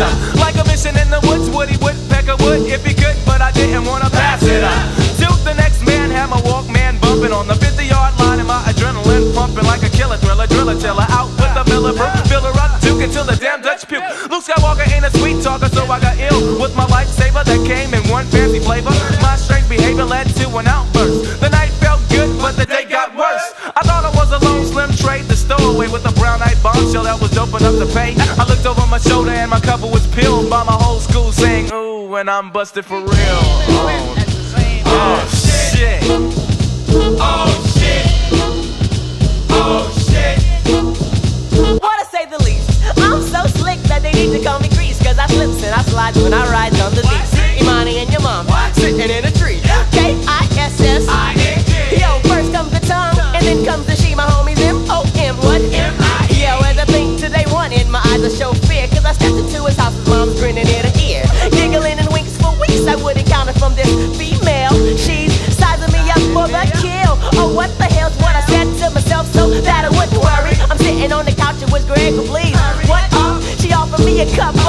Uh, like a mission in the woods, Woody Woodpecker would if he could, but I didn't wanna pass it up. Till the next man had my Walkman bumping on the 50 yard line and my adrenaline pumping like a killer thriller, driller tiller. Out with the Miller, fill her up, juke until the damn Dutch puke. Luke Skywalker ain't a sweet talker, so I got ill with my lifesaver that came in one fancy flavor. My strange behavior led to an outburst. The night felt good, but the day got worse. I thought I was a lone slim trade, the stowaway with a brown eyed bombshell that was dope enough to pay. I looked over my shoulder and my cover was peeled by my whole school saying, Ooh, and I'm busted for real. Oh, oh shit. Oh shit. Oh shit. What to say the least. I'm so slick that they need to call me Grease. Cause I slips and I slides when I ride on the leash. Imani and your mom sitting in a your cup.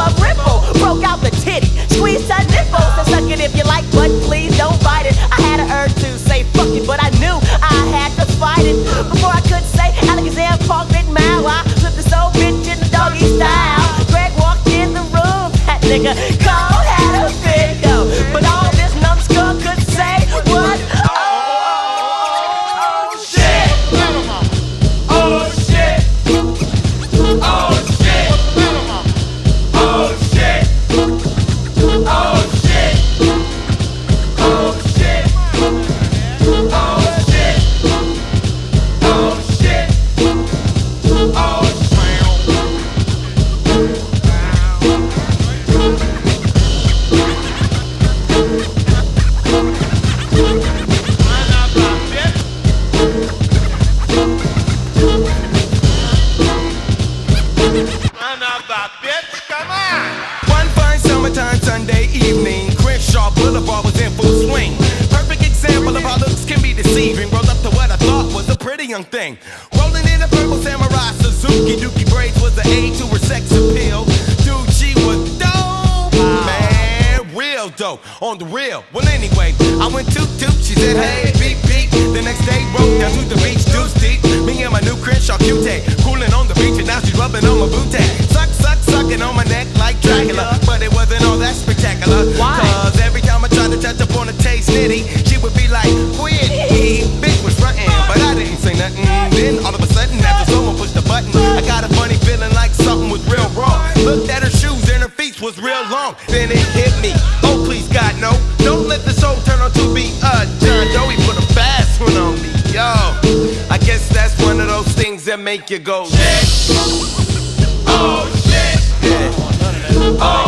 Boulevard was in full swing. Perfect example of how looks can be deceiving. Rolled up to what I thought was a pretty young thing. Rolling in a purple samurai Suzuki, Dookie braids was the aid to her sex appeal. Dude, she was dope, man, real dope on the real. Well, anyway, I went toot toot. She said, Hey, beep beep. The next day, rode down to the beach, was real long. Then it hit me. Oh, please, God, no. Don't let the show turn out to be a John. He put a fast one on me. Yo, I guess that's one of those things that make you go, Oh shit. yeah. Oh